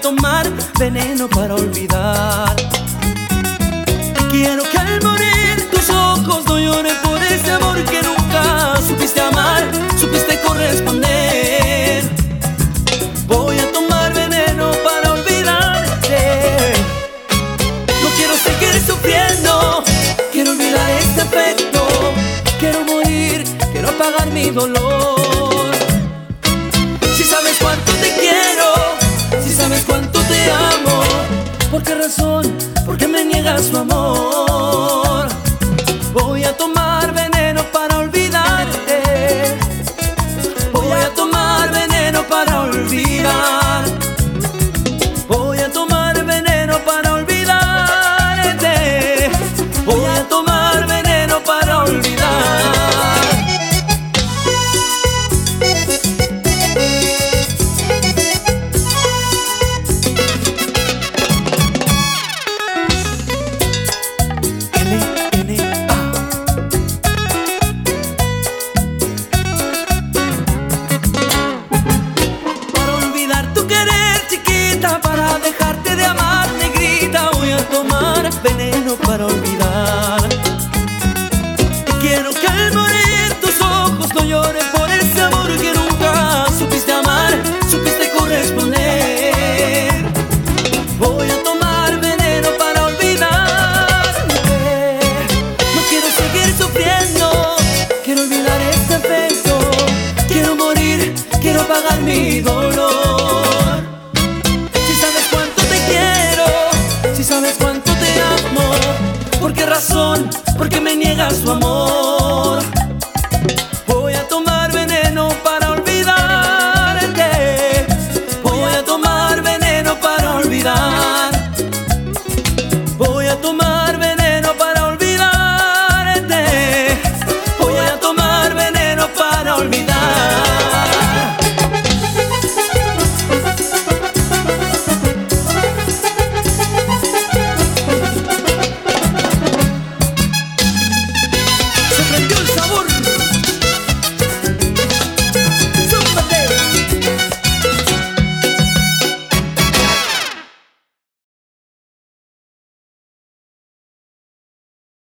tomar veneno para olvidar. Quiero que al morir tus ojos no lloren por ese amor que nunca supiste amar, supiste corresponder. Voy a tomar veneno para olvidarte. No quiero seguir sufriendo, quiero olvidar este afecto. Quiero morir, quiero apagar mi dolor. Tu amor? A tomar veneno para olvidar. Quiero que al morir tus ojos no lloren por ese amor que nunca supiste amar, supiste corresponder. Voy a tomar veneno para olvidarte. No quiero seguir sufriendo, quiero olvidar este efecto. Quiero morir, quiero apagar mi dolor. Sabes cuánto te amo, ¿por qué razón? ¿Por qué me niegas tu amor?